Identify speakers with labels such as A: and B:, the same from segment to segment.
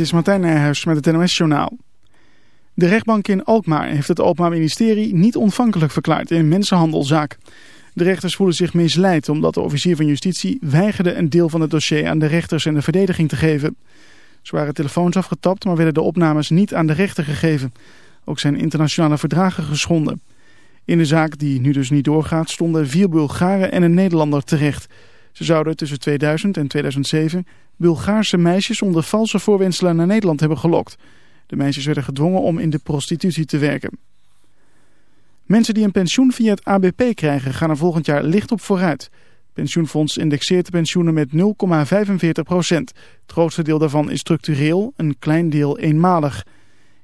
A: Is Martijn Nijhuis met het NOS-journaal. De rechtbank in Alkmaar heeft het Openbaar Ministerie niet ontvankelijk verklaard in een mensenhandelzaak. De rechters voelen zich misleid omdat de officier van justitie weigerde een deel van het dossier aan de rechters en de verdediging te geven. Ze waren telefoons afgetapt, maar werden de opnames niet aan de rechter gegeven. Ook zijn internationale verdragen geschonden. In de zaak, die nu dus niet doorgaat, stonden vier Bulgaren en een Nederlander terecht. Ze zouden tussen 2000 en 2007 Bulgaarse meisjes onder valse voorwenselen naar Nederland hebben gelokt. De meisjes werden gedwongen om in de prostitutie te werken. Mensen die een pensioen via het ABP krijgen gaan er volgend jaar licht op vooruit. Het pensioenfonds indexeert de pensioenen met 0,45 procent. Het grootste deel daarvan is structureel, een klein deel eenmalig.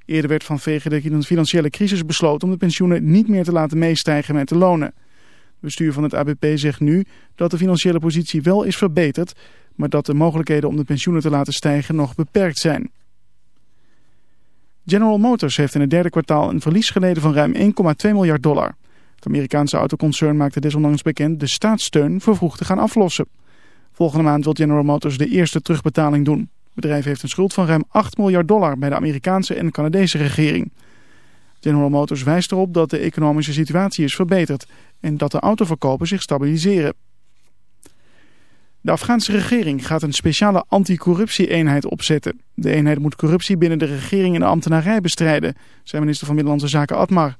A: Eerder werd vanwege de financiële crisis besloten om de pensioenen niet meer te laten meestijgen met de lonen. Bestuur van het ABP zegt nu dat de financiële positie wel is verbeterd, maar dat de mogelijkheden om de pensioenen te laten stijgen nog beperkt zijn. General Motors heeft in het derde kwartaal een verlies geleden van ruim 1,2 miljard dollar. Het Amerikaanse autoconcern maakte desondanks bekend de staatssteun vervroegd te gaan aflossen. Volgende maand wil General Motors de eerste terugbetaling doen. Het bedrijf heeft een schuld van ruim 8 miljard dollar bij de Amerikaanse en Canadese regering. General Motors wijst erop dat de economische situatie is verbeterd en dat de autoverkopen zich stabiliseren. De Afghaanse regering gaat een speciale anticorruptie-eenheid opzetten. De eenheid moet corruptie binnen de regering en de ambtenarij bestrijden, zei minister van Binnenlandse Zaken Atmar.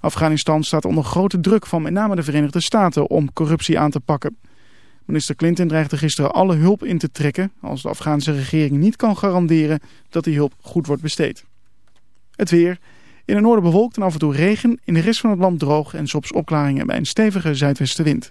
A: Afghanistan staat onder grote druk van met name de Verenigde Staten om corruptie aan te pakken. Minister Clinton dreigde gisteren alle hulp in te trekken als de Afghaanse regering niet kan garanderen dat die hulp goed wordt besteed. Het weer. In het noorden bewolkt en af en toe regen, in de rest van het land droog en soms opklaringen bij een stevige zuidwestenwind.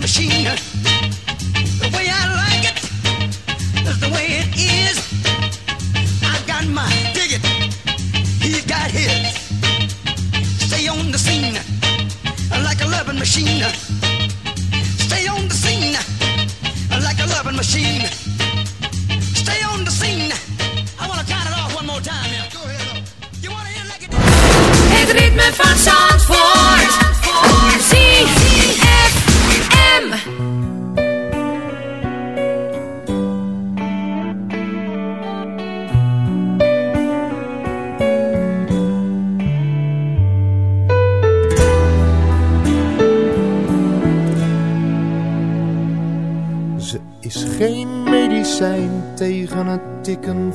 B: Machine. The way I like it is the way it is. I've got mine, dig it. He's got his. Stay on the scene like a loving machine. Stay on the scene like a loving machine. Stay on the scene. I want to count it off one more time here. Go ahead. You want to hear like it?
C: Het ritme van Zandvoort.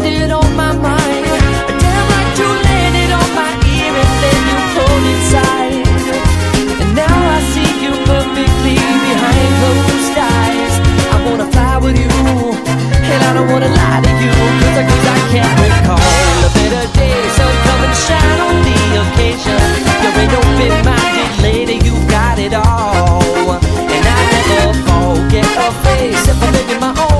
D: Landed on my mind, damn like you landed on my ear and then you pulled inside. And now I see you perfectly behind closed eyes. I wanna fly with you, and I don't wanna lie to I, can't recall a better day, come and shine on the occasion. You're open-minded lady, you got it all. And I never forget a face. My own,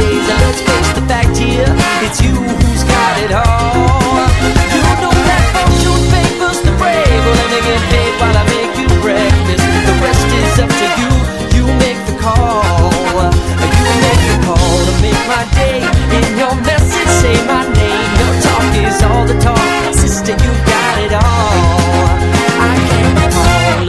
D: days. Face the fact here, it's you who's got it all. You know that fortune favors the brave. Well, let me get paid while I make you breakfast. The rest is up to you. You make the call. You make the call to make my day. In your message, say my name. Your talk is all the talk. Sister, you got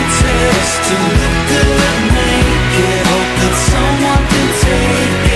E: contest to look good naked. Hope that someone can take it.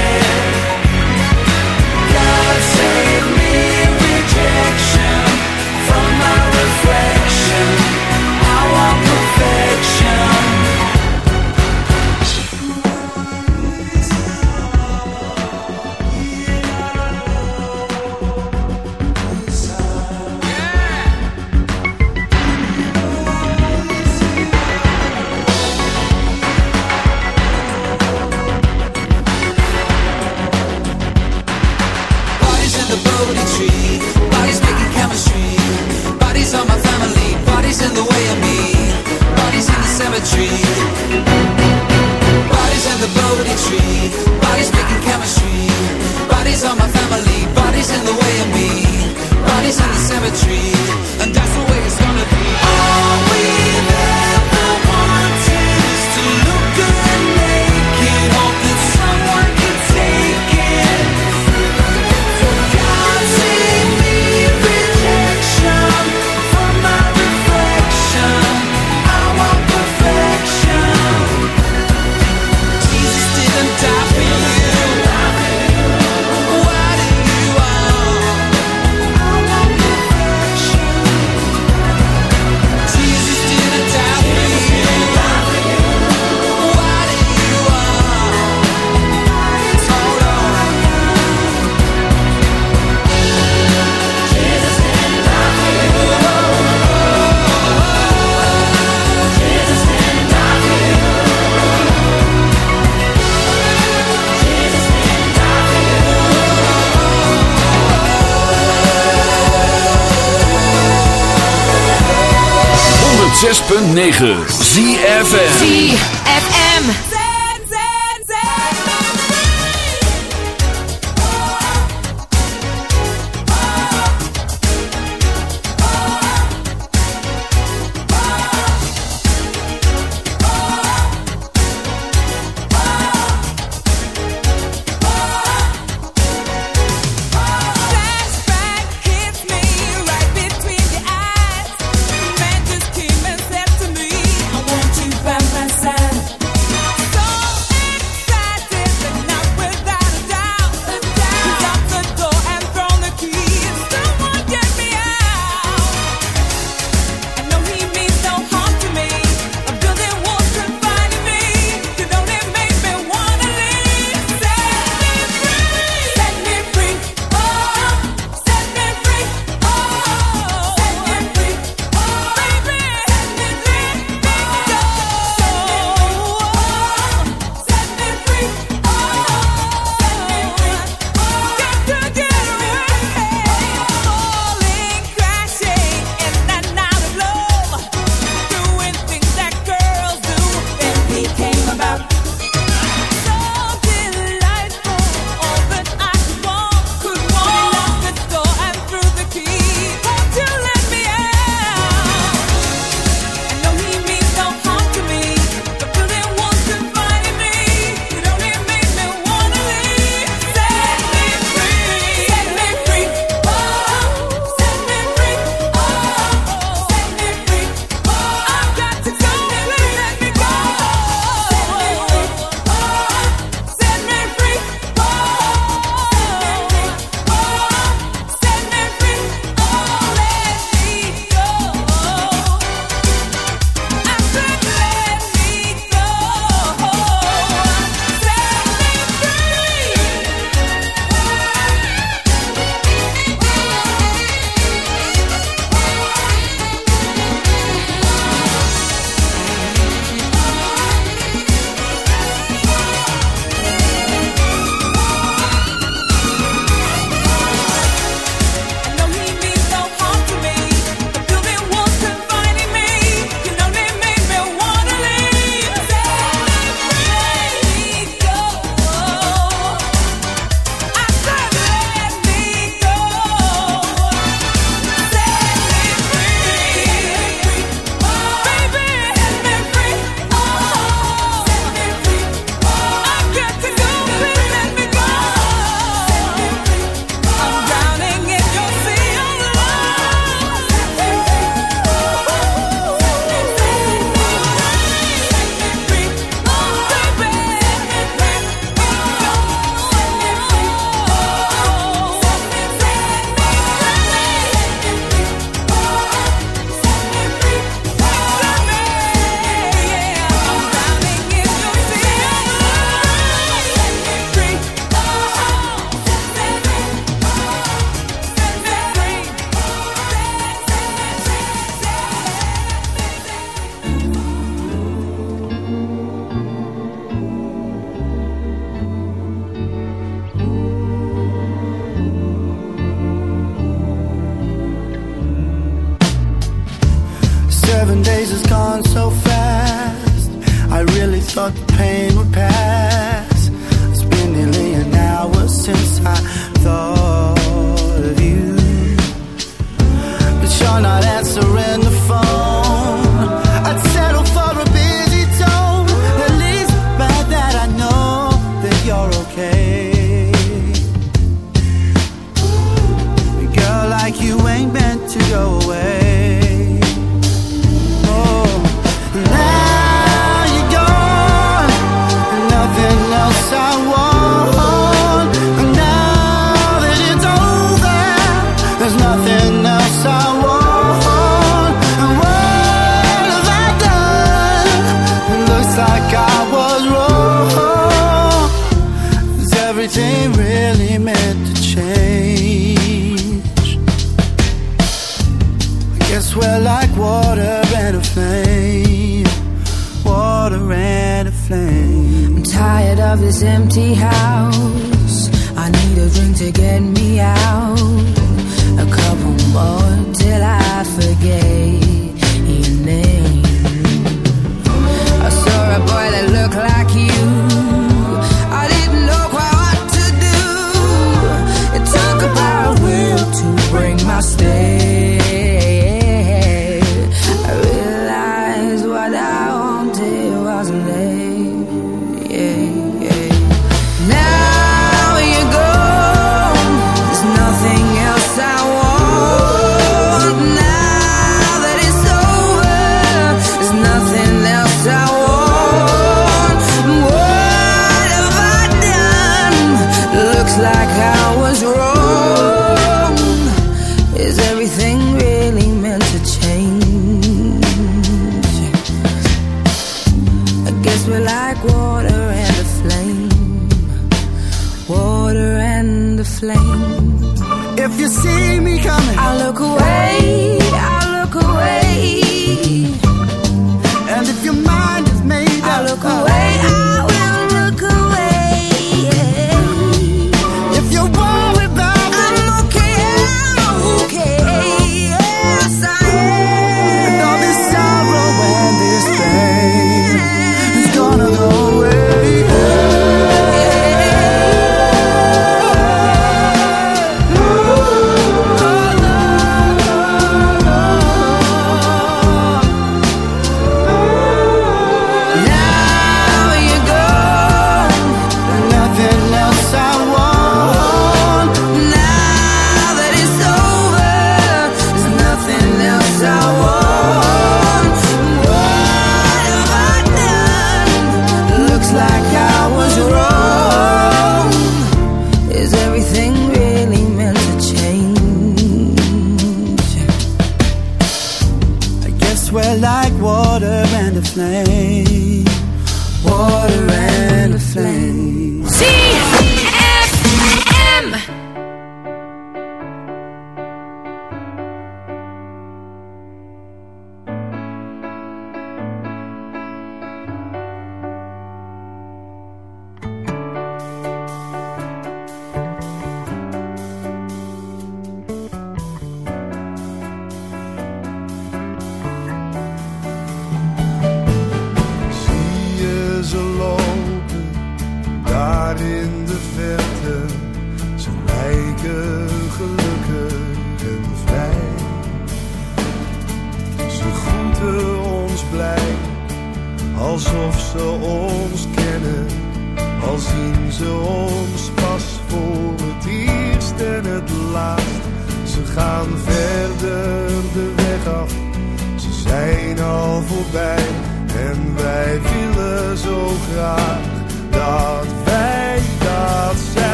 E: 106.9 ZFM.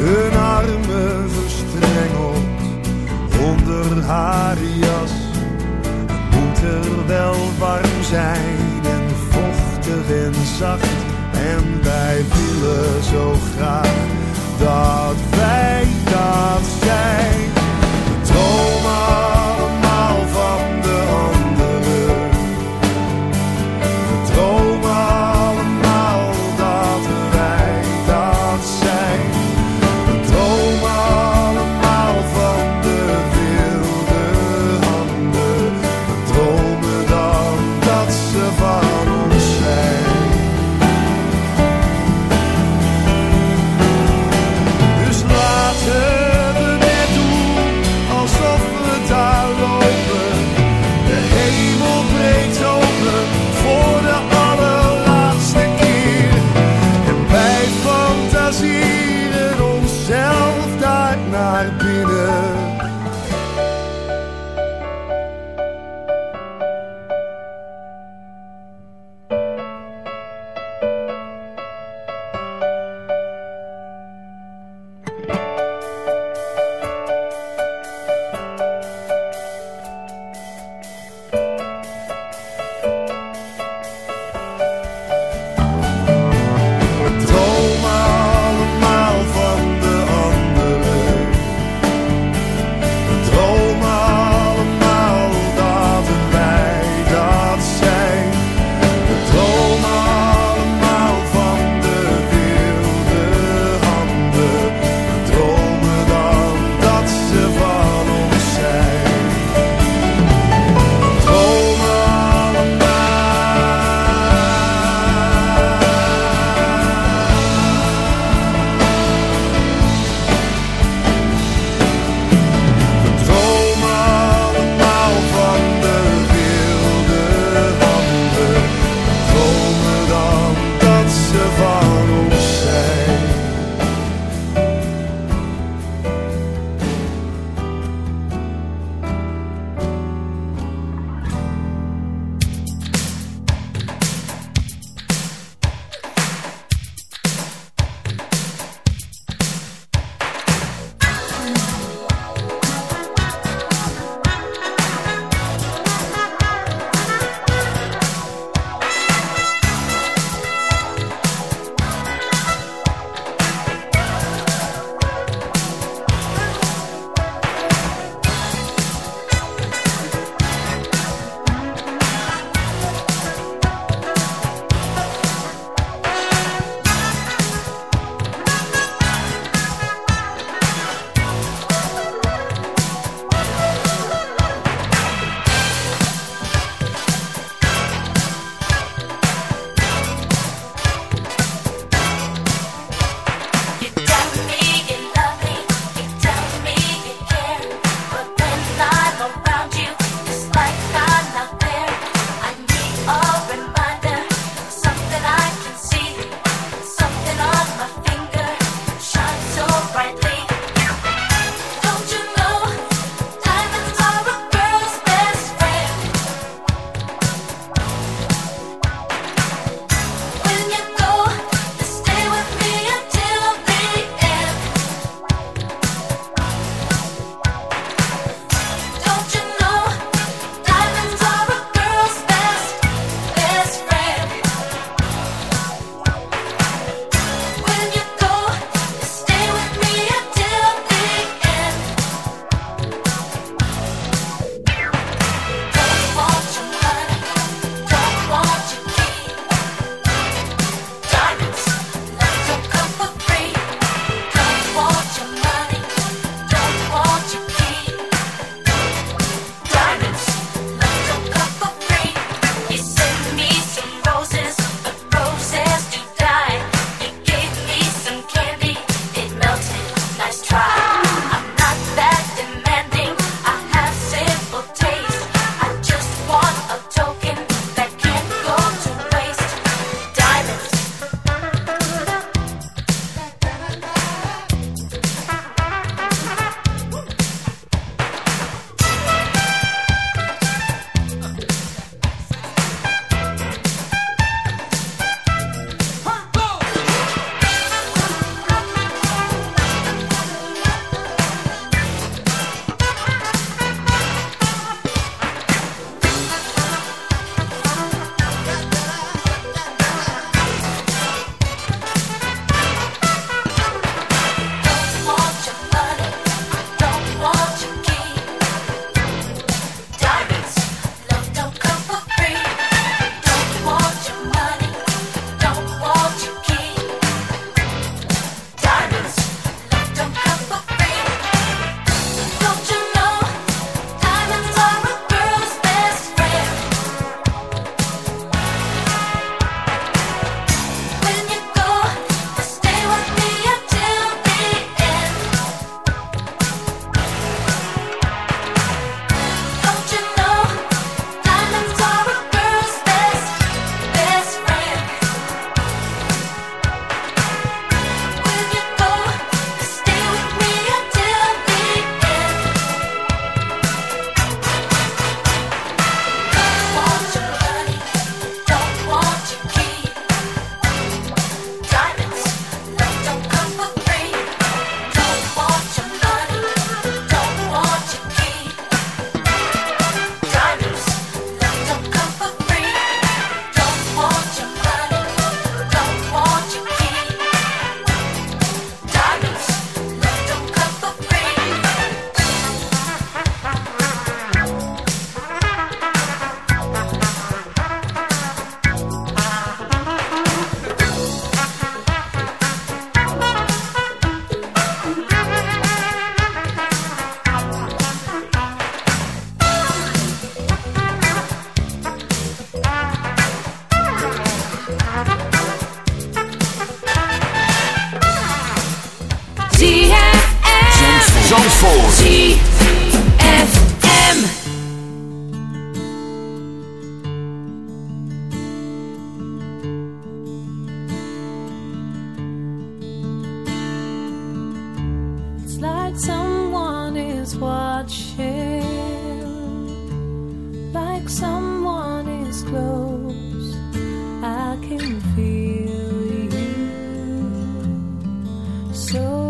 F: hun armen verstrengeld onder haar jas. Het moet er wel warm zijn en vochtig en zacht. En wij willen zo graag dat wij dat zijn.
G: Droom so